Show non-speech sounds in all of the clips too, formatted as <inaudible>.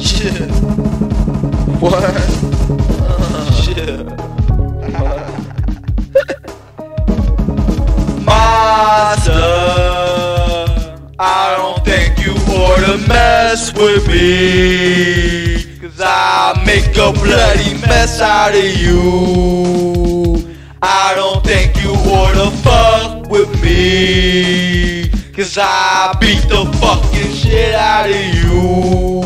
Shit. What? Uh-huh. Shit. <laughs> Master, I don't think you ought to mess with me. Cause I make a bloody mess out of you. I don't think you ought to fuck with me. Cause I beat the fucking shit out of you.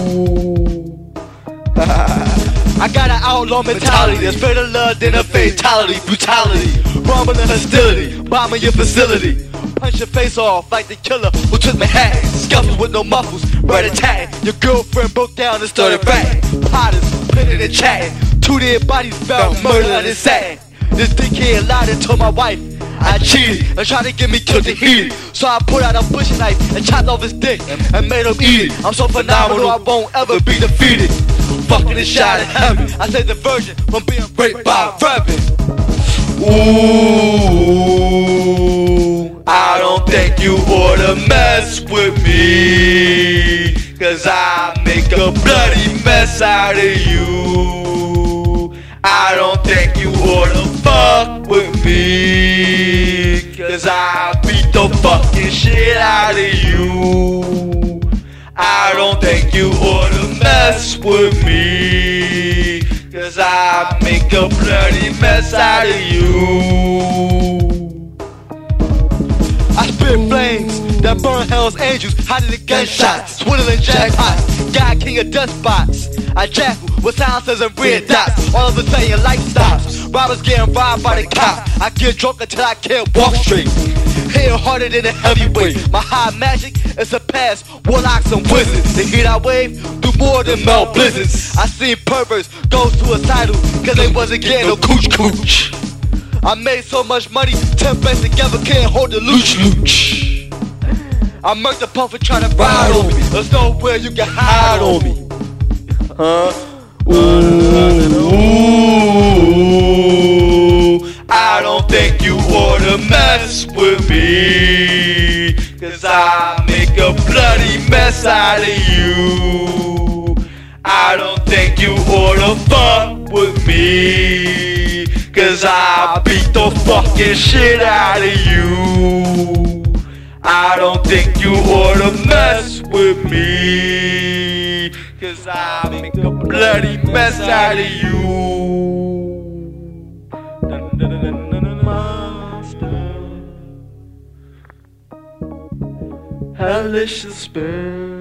I got an outlaw mentality that's better love than a fatality, brutality, and hostility, bombing your facility. Punch your face off like the killer who took my hat. Scuffle with no muffles, right attack. Your girlfriend broke down and started back. Potters, pinning and chatting. Two dead bodies found murdered under satin. This dickhead lied and told my wife I cheated and tried to get me killed to heat it. So I pulled out a bush knife and chopped off his dick and made him eat it. I'm so phenomenal, I won't ever be defeated. Fucking the shot in heaven. I saved the virgin from being raped by a rabbit. Ooh, I don't think you ought to mess with me. Cause I make a bloody mess out of you. I don't think you ought to fuck with me. Cause I beat the fucking shit out of you. I don't think you ought to mess with me. Cause I make a bloody mess out of you. I spit flames that burn hell's angels, hiding the gunshots, swindling jackpots, God king of dust spots. I jackal with silencers and red dots. All of a sudden your light stops. Robbers getting robbed by the cops. I get drunk until I can't walk straight. Hit harder than a heavyweight. My high magic is a pass. Warlocks and wizards. The heat I wave do more than melt blizzards. I seen perverts go to suicidal cause they wasn't getting no cooch cooch. I made so much money, ten bands together can't hold the looch looch. I murked the puffer trying to ride on me. There's nowhere you can hide on me. Huh? Ooh, mess with me. Cause I make a bloody mess out of you. I don't think you ought to fuck with me. Cause I beat the fucking shit out of you. I don't think you ought to mess with me. Cause I make a bloody mess out of you. Hellish suspense.